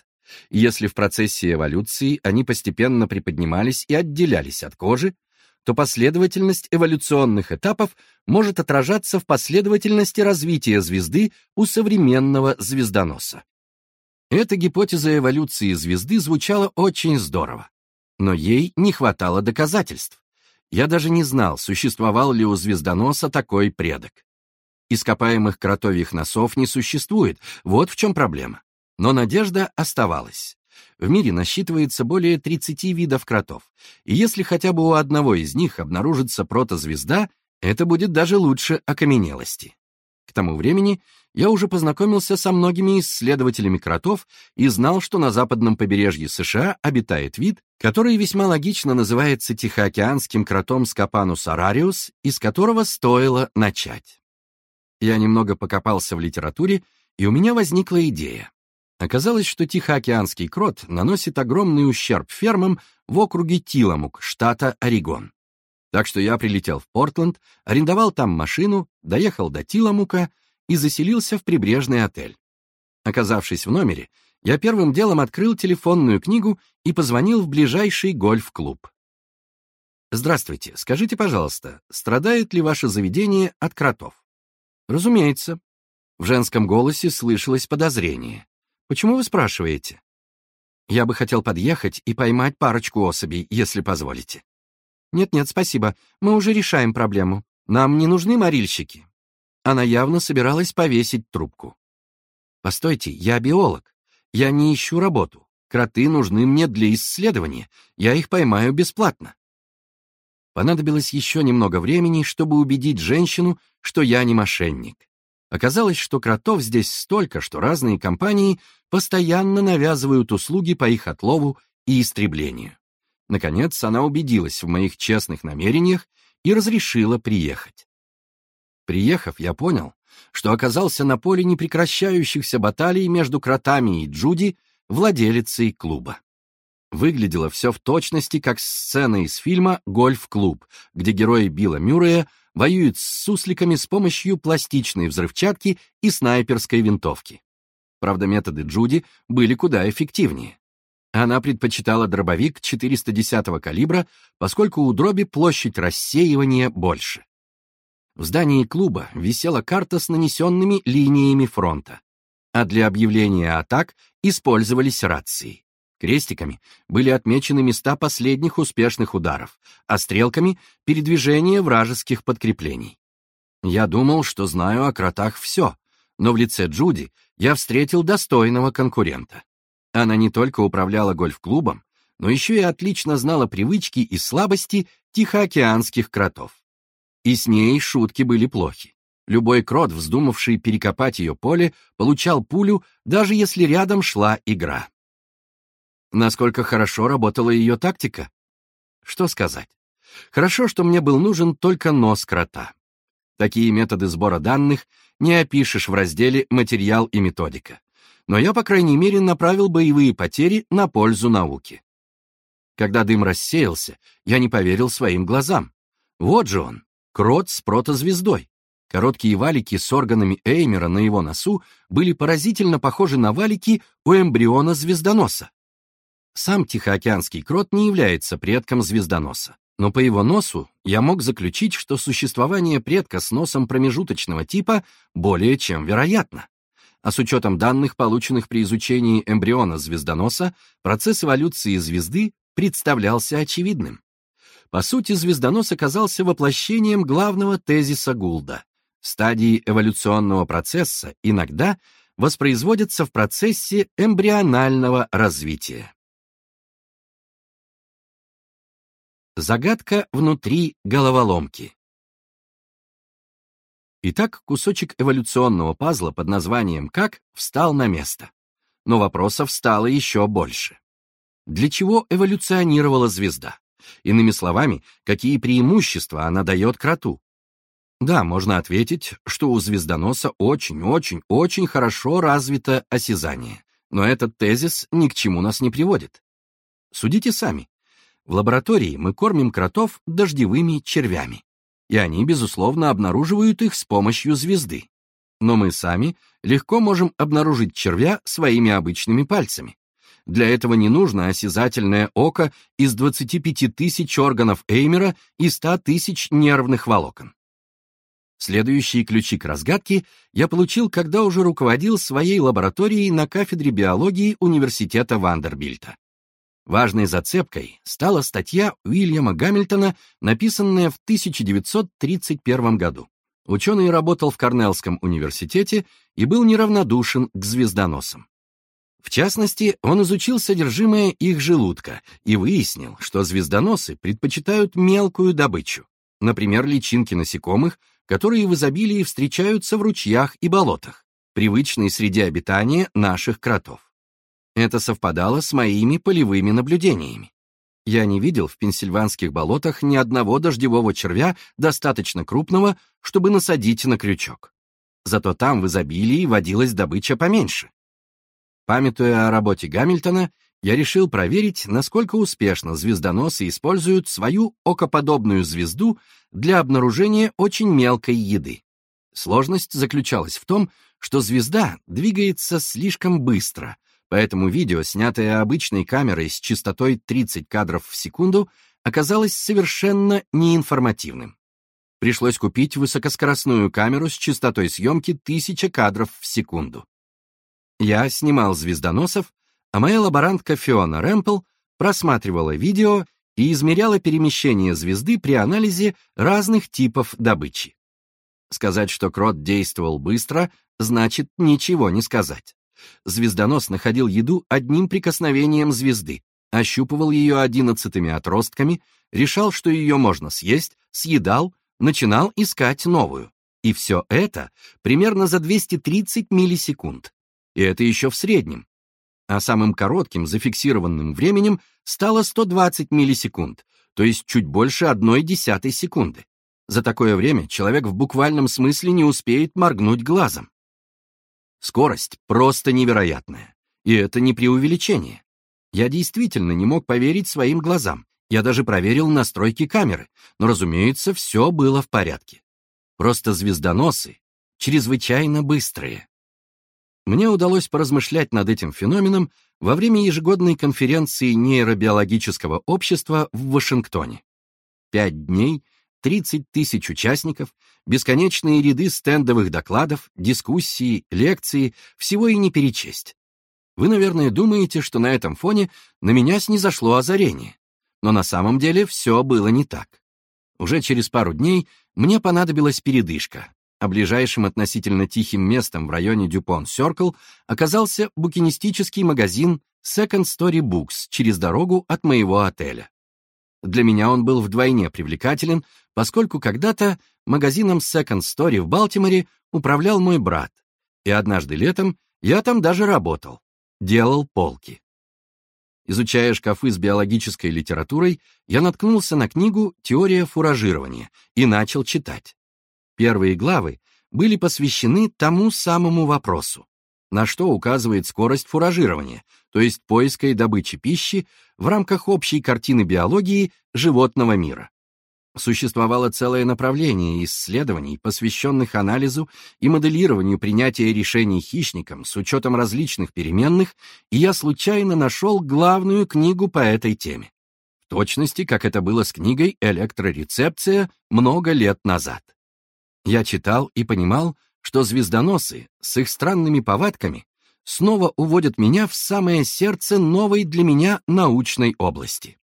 [SPEAKER 1] Если в процессе эволюции они постепенно приподнимались и отделялись от кожи, то последовательность эволюционных этапов может отражаться в последовательности развития звезды у современного звездоноса. Эта гипотеза эволюции звезды звучала очень здорово, но ей не хватало доказательств. Я даже не знал, существовал ли у звездоноса такой предок. Ископаемых кротовьих носов не существует, вот в чем проблема. Но надежда оставалась. В мире насчитывается более 30 видов кротов, и если хотя бы у одного из них обнаружится протозвезда, это будет даже лучше окаменелости. К тому времени я уже познакомился со многими исследователями кротов и знал, что на западном побережье США обитает вид, который весьма логично называется тихоокеанским кротом Скопанус арариус, из которого стоило начать. Я немного покопался в литературе, и у меня возникла идея. Оказалось, что Тихоокеанский крот наносит огромный ущерб фермам в округе Тиламук, штата Орегон. Так что я прилетел в Портленд, арендовал там машину, доехал до Тиламука и заселился в прибрежный отель. Оказавшись в номере, я первым делом открыл телефонную книгу и позвонил в ближайший гольф-клуб. «Здравствуйте, скажите, пожалуйста, страдает ли ваше заведение от кротов?» «Разумеется». В женском голосе слышалось подозрение. Почему вы спрашиваете? Я бы хотел подъехать и поймать парочку особей, если позволите. Нет-нет, спасибо, мы уже решаем проблему. Нам не нужны морильщики. Она явно собиралась повесить трубку. Постойте, я биолог. Я не ищу работу. Кроты нужны мне для исследования. Я их поймаю бесплатно. Понадобилось еще немного времени, чтобы убедить женщину, что я не мошенник. Оказалось, что кротов здесь столько, что разные компании постоянно навязывают услуги по их отлову и истреблению. Наконец, она убедилась в моих честных намерениях и разрешила приехать. Приехав, я понял, что оказался на поле непрекращающихся баталий между кротами и Джуди, владелицей клуба. Выглядело все в точности, как сцена из фильма «Гольф-клуб», где герои Билла Мюррея воюют с сусликами с помощью пластичной взрывчатки и снайперской винтовки. Правда, методы Джуди были куда эффективнее. Она предпочитала дробовик 410-го калибра, поскольку у дроби площадь рассеивания больше. В здании клуба висела карта с нанесенными линиями фронта, а для объявления атак использовались рации. Крестиками были отмечены места последних успешных ударов, а стрелками — передвижение вражеских подкреплений. Я думал, что знаю о кротах все, но в лице Джуди я встретил достойного конкурента. Она не только управляла гольф-клубом, но еще и отлично знала привычки и слабости тихоокеанских кротов. И с ней шутки были плохи. Любой крот, вздумавший перекопать ее поле, получал пулю, даже если рядом шла игра. Насколько хорошо работала ее тактика? Что сказать? Хорошо, что мне был нужен только нос крота. Такие методы сбора данных не опишешь в разделе «Материал и методика». Но я, по крайней мере, направил боевые потери на пользу науки. Когда дым рассеялся, я не поверил своим глазам. Вот же он, крот с протозвездой. Короткие валики с органами Эймера на его носу были поразительно похожи на валики у эмбриона звездоноса. Сам Тихоокеанский крот не является предком звездоноса, но по его носу я мог заключить, что существование предка с носом промежуточного типа более чем вероятно. А с учетом данных, полученных при изучении эмбриона звездоноса, процесс эволюции звезды представлялся очевидным. По сути, звездонос оказался воплощением главного тезиса Гулда. Стадии эволюционного процесса иногда воспроизводятся в процессе эмбрионального развития. Загадка внутри головоломки. Итак, кусочек эволюционного пазла под названием «Как» встал на место. Но вопросов стало еще больше. Для чего эволюционировала звезда? Иными словами, какие преимущества она дает кроту? Да, можно ответить, что у звездоноса очень-очень-очень хорошо развито осязание, но этот тезис ни к чему нас не приводит. Судите сами. В лаборатории мы кормим кротов дождевыми червями, и они, безусловно, обнаруживают их с помощью звезды. Но мы сами легко можем обнаружить червя своими обычными пальцами. Для этого не нужно осязательное око из 25 тысяч органов Эймера и 100 тысяч нервных волокон. Следующие ключи к разгадке я получил, когда уже руководил своей лабораторией на кафедре биологии Университета Вандербильта. Важной зацепкой стала статья Уильяма Гамильтона, написанная в 1931 году. Ученый работал в Корнеллском университете и был неравнодушен к звездоносам. В частности, он изучил содержимое их желудка и выяснил, что звездоносы предпочитают мелкую добычу, например, личинки насекомых, которые в изобилии встречаются в ручьях и болотах, привычной среде обитания наших кротов. Это совпадало с моими полевыми наблюдениями. Я не видел в пенсильванских болотах ни одного дождевого червя достаточно крупного, чтобы насадить на крючок. Зато там в изобилии водилась добыча поменьше. Памятуя о работе Гамильтона, я решил проверить, насколько успешно звездоносы используют свою окоподобную звезду для обнаружения очень мелкой еды. Сложность заключалась в том, что звезда двигается слишком быстро — Поэтому видео, снятое обычной камерой с частотой 30 кадров в секунду, оказалось совершенно неинформативным. Пришлось купить высокоскоростную камеру с частотой съемки 1000 кадров в секунду. Я снимал звездоносов, а моя лаборантка Фиона Рэмпл просматривала видео и измеряла перемещение звезды при анализе разных типов добычи. Сказать, что крот действовал быстро, значит ничего не сказать. Звездонос находил еду одним прикосновением звезды, ощупывал ее одиннадцатыми отростками, решал, что ее можно съесть, съедал, начинал искать новую. И все это примерно за 230 миллисекунд. И это еще в среднем. А самым коротким зафиксированным временем стало 120 миллисекунд, то есть чуть больше одной десятой секунды. За такое время человек в буквальном смысле не успеет моргнуть глазом. Скорость просто невероятная. И это не преувеличение. Я действительно не мог поверить своим глазам. Я даже проверил настройки камеры, но, разумеется, все было в порядке. Просто звездоносы чрезвычайно быстрые. Мне удалось поразмышлять над этим феноменом во время ежегодной конференции нейробиологического общества в Вашингтоне. Пять дней — 30 тысяч участников, бесконечные ряды стендовых докладов, дискуссии, лекции, всего и не перечесть. Вы, наверное, думаете, что на этом фоне на меня снизошло озарение. Но на самом деле все было не так. Уже через пару дней мне понадобилась передышка, а ближайшим относительно тихим местом в районе Дюпон Circle оказался букинистический магазин Second Story Books через дорогу от моего отеля. Для меня он был вдвойне привлекателен, поскольку когда-то магазином Second Story в Балтиморе управлял мой брат, и однажды летом я там даже работал, делал полки. Изучая шкафы с биологической литературой, я наткнулся на книгу «Теория фуражирования» и начал читать. Первые главы были посвящены тому самому вопросу, на что указывает скорость фуражирования, то есть поиска и добычи пищи в рамках общей картины биологии животного мира. Существовало целое направление исследований, посвященных анализу и моделированию принятия решений хищником с учетом различных переменных, и я случайно нашел главную книгу по этой теме. В точности, как это было с книгой «Электрорецепция» много лет назад. Я читал и понимал, что звездоносы с их странными повадками снова уводят меня в самое сердце новой для меня научной области.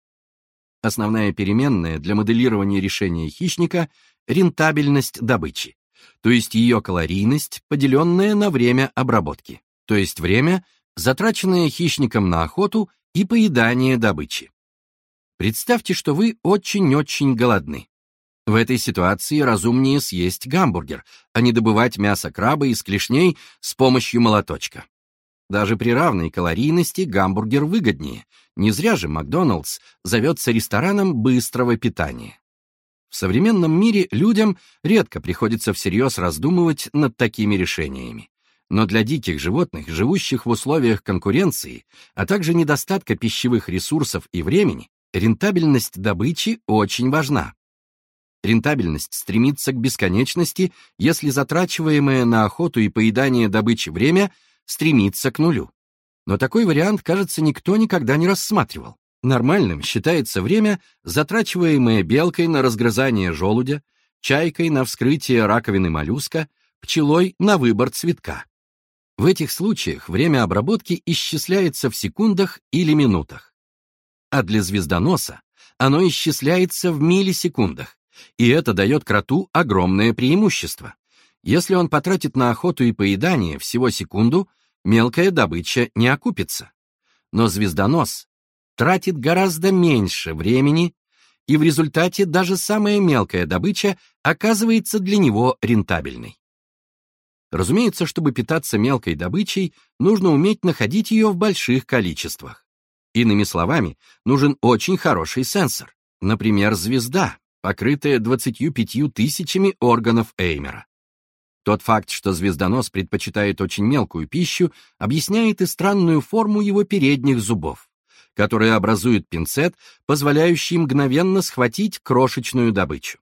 [SPEAKER 1] Основная переменная для моделирования решения хищника — рентабельность добычи, то есть ее калорийность, поделенная на время обработки, то есть время, затраченное хищником на охоту и поедание добычи. Представьте, что вы очень-очень голодны. В этой ситуации разумнее съесть гамбургер, а не добывать мясо краба из клешней с помощью молоточка. Даже при равной калорийности гамбургер выгоднее. Не зря же Макдоналдс зовется рестораном быстрого питания. В современном мире людям редко приходится всерьез раздумывать над такими решениями. Но для диких животных, живущих в условиях конкуренции, а также недостатка пищевых ресурсов и времени, рентабельность добычи очень важна. Рентабельность стремится к бесконечности, если затрачиваемое на охоту и поедание добычи время стремится к нулю. Но такой вариант, кажется, никто никогда не рассматривал. Нормальным считается время, затрачиваемое белкой на разгрызание желудя, чайкой на вскрытие раковины моллюска, пчелой на выбор цветка. В этих случаях время обработки исчисляется в секундах или минутах. А для звездоноса оно исчисляется в миллисекундах, и это дает кроту огромное преимущество. Если он потратит на охоту и поедание всего секунду, мелкая добыча не окупится. Но звездонос тратит гораздо меньше времени, и в результате даже самая мелкая добыча оказывается для него рентабельной. Разумеется, чтобы питаться мелкой добычей, нужно уметь находить ее в больших количествах. Иными словами, нужен очень хороший сенсор, например, звезда, покрытая 25 тысячами органов Эймера. Тот факт, что звездонос предпочитает очень мелкую пищу, объясняет и странную форму его передних зубов, которые образуют пинцет, позволяющий мгновенно схватить крошечную добычу.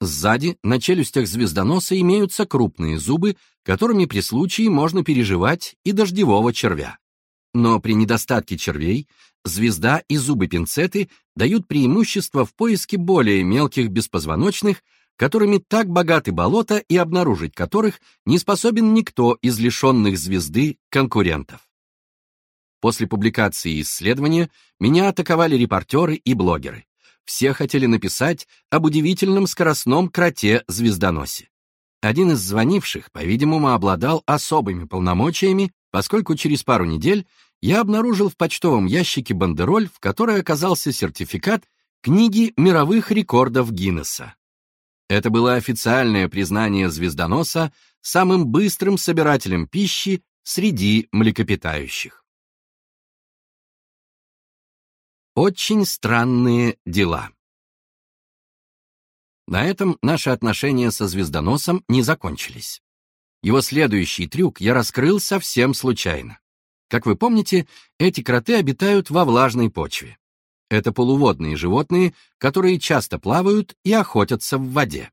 [SPEAKER 1] Сзади, на челюстях звездоноса имеются крупные зубы, которыми при случае можно переживать и дождевого червя. Но при недостатке червей звезда и зубы-пинцеты дают преимущество в поиске более мелких беспозвоночных, которыми так богаты болота и обнаружить которых не способен никто из лишенных звезды конкурентов. После публикации исследования меня атаковали репортеры и блогеры. Все хотели написать об удивительном скоростном кроте-звездоносе. Один из звонивших, по-видимому, обладал особыми полномочиями, поскольку через пару недель я обнаружил в почтовом ящике бандероль, в которой оказался сертификат книги мировых рекордов Гиннесса. Это было официальное признание звездоноса самым быстрым собирателем пищи среди млекопитающих. Очень странные дела. На этом наши отношения со звездоносом не закончились. Его следующий трюк я раскрыл совсем случайно. Как вы помните, эти кроты обитают во влажной почве. Это полуводные животные, которые часто плавают и охотятся в воде.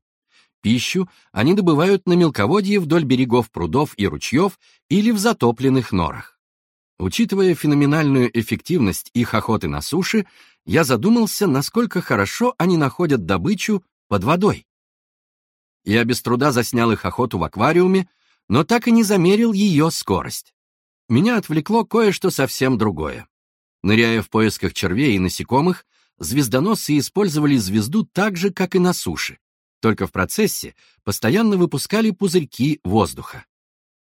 [SPEAKER 1] Пищу они добывают на мелководье вдоль берегов прудов и ручьев или в затопленных норах. Учитывая феноменальную эффективность их охоты на суше, я задумался, насколько хорошо они находят добычу под водой. Я без труда заснял их охоту в аквариуме, но так и не замерил ее скорость. меня отвлекло кое-что совсем другое. Ныряя в поисках червей и насекомых, звездоносцы использовали звезду так же, как и на суше, только в процессе постоянно выпускали пузырьки воздуха.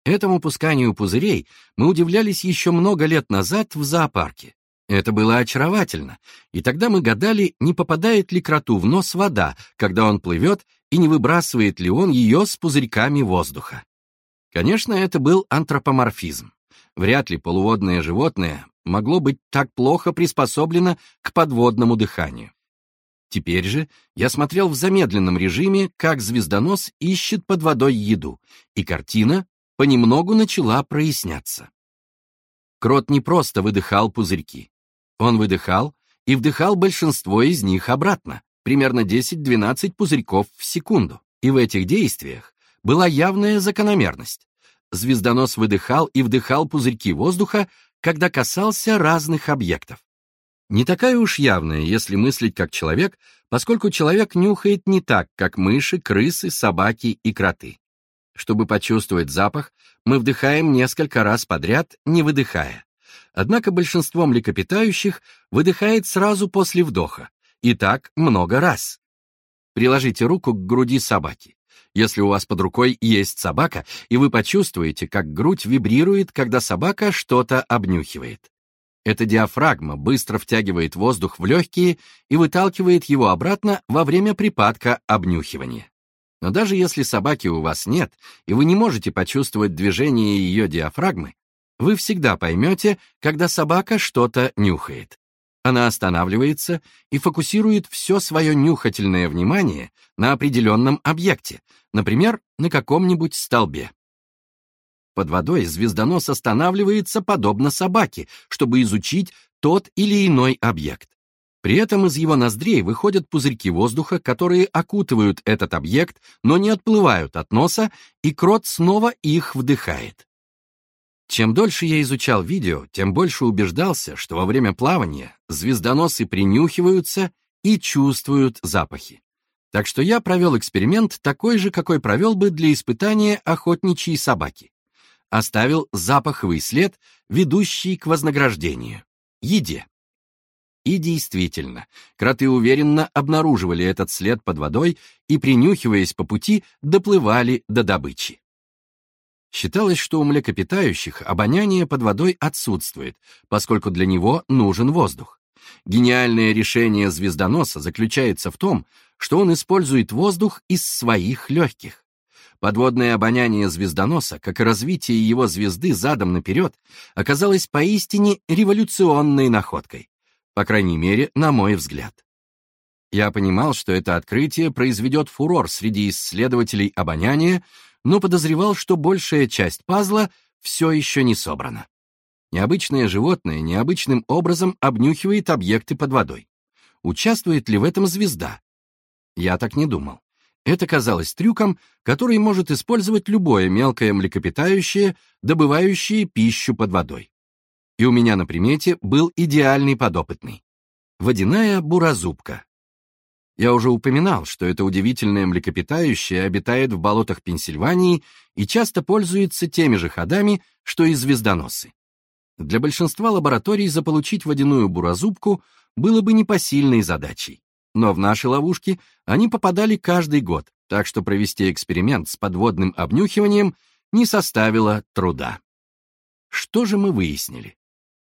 [SPEAKER 1] Этому пусканию пузырей мы удивлялись еще много лет назад в зоопарке. Это было очаровательно, и тогда мы гадали, не попадает ли кроту в нос вода, когда он плывет, и не выбрасывает ли он ее с пузырьками воздуха. Конечно, это был антропоморфизм. Вряд ли полуводное животное могло быть так плохо приспособлено к подводному дыханию. Теперь же я смотрел в замедленном режиме, как звездонос ищет под водой еду, и картина понемногу начала проясняться. Крот не просто выдыхал пузырьки. Он выдыхал и вдыхал большинство из них обратно, примерно 10-12 пузырьков в секунду. И в этих действиях была явная закономерность. Звездонос выдыхал и вдыхал пузырьки воздуха, когда касался разных объектов. Не такая уж явная, если мыслить как человек, поскольку человек нюхает не так, как мыши, крысы, собаки и кроты. Чтобы почувствовать запах, мы вдыхаем несколько раз подряд, не выдыхая. Однако большинство млекопитающих выдыхает сразу после вдоха, и так много раз. Приложите руку к груди собаки. Если у вас под рукой есть собака, и вы почувствуете, как грудь вибрирует, когда собака что-то обнюхивает. Эта диафрагма быстро втягивает воздух в легкие и выталкивает его обратно во время припадка обнюхивания. Но даже если собаки у вас нет, и вы не можете почувствовать движение ее диафрагмы, вы всегда поймете, когда собака что-то нюхает. Она останавливается и фокусирует все свое нюхательное внимание на определенном объекте, например, на каком-нибудь столбе. Под водой звездонос останавливается подобно собаке, чтобы изучить тот или иной объект. При этом из его ноздрей выходят пузырьки воздуха, которые окутывают этот объект, но не отплывают от носа, и крот снова их вдыхает. Чем дольше я изучал видео, тем больше убеждался, что во время плавания звездоносы принюхиваются и чувствуют запахи. Так что я провел эксперимент такой же, какой провел бы для испытания охотничьей собаки. Оставил запаховый след, ведущий к вознаграждению — еде. И действительно, кроты уверенно обнаруживали этот след под водой и, принюхиваясь по пути, доплывали до добычи. Считалось, что у млекопитающих обоняние под водой отсутствует, поскольку для него нужен воздух. Гениальное решение звездоноса заключается в том, что он использует воздух из своих легких. Подводное обоняние звездоноса, как и развитие его звезды задом наперед, оказалось поистине революционной находкой по крайней мере, на мой взгляд. Я понимал, что это открытие произведет фурор среди исследователей обоняния, но подозревал, что большая часть пазла все еще не собрана. Необычное животное необычным образом обнюхивает объекты под водой. Участвует ли в этом звезда? Я так не думал. Это казалось трюком, который может использовать любое мелкое млекопитающее, добывающее пищу под водой и у меня на примете был идеальный подопытный. Водяная буразубка. Я уже упоминал, что это удивительное млекопитающее обитает в болотах Пенсильвании и часто пользуется теми же ходами, что и звездоносы. Для большинства лабораторий заполучить водяную буразубку было бы непосильной задачей. Но в наши ловушки они попадали каждый год, так что провести эксперимент с подводным обнюхиванием не составило труда. Что же мы выяснили?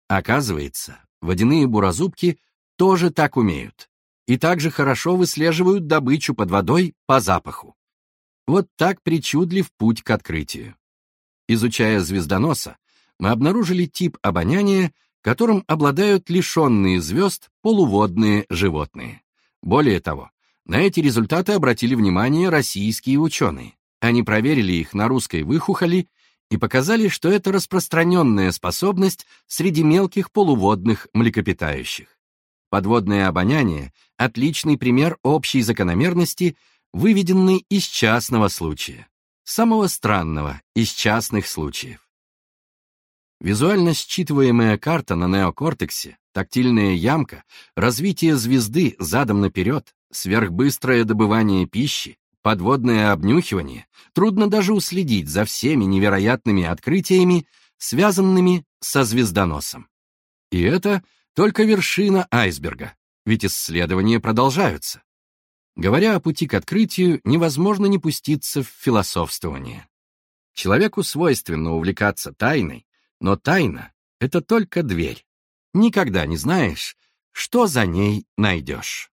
[SPEAKER 1] Оказывается, водяные буразубки тоже так умеют и также хорошо выслеживают добычу под водой по запаху. Вот так причудлив путь к открытию. Изучая звездоноса, мы обнаружили тип обоняния, которым обладают лишенные звезд полуводные животные. Более того, на эти результаты обратили внимание российские ученые. Они проверили их на русской выхухоли и показали, что это распространенная способность среди мелких полуводных млекопитающих. Подводное обоняние — отличный пример общей закономерности, выведенной из частного случая, самого странного из частных случаев. Визуально считываемая карта на неокортексе, тактильная ямка, развитие звезды задом наперед, сверхбыстрое добывание пищи, Подводное обнюхивание, трудно даже уследить за всеми невероятными открытиями, связанными со звездоносом. И это только вершина айсберга, ведь исследования продолжаются. Говоря о пути к открытию, невозможно не пуститься в философствование. Человеку свойственно увлекаться тайной, но тайна — это только дверь. Никогда не знаешь, что за ней найдешь.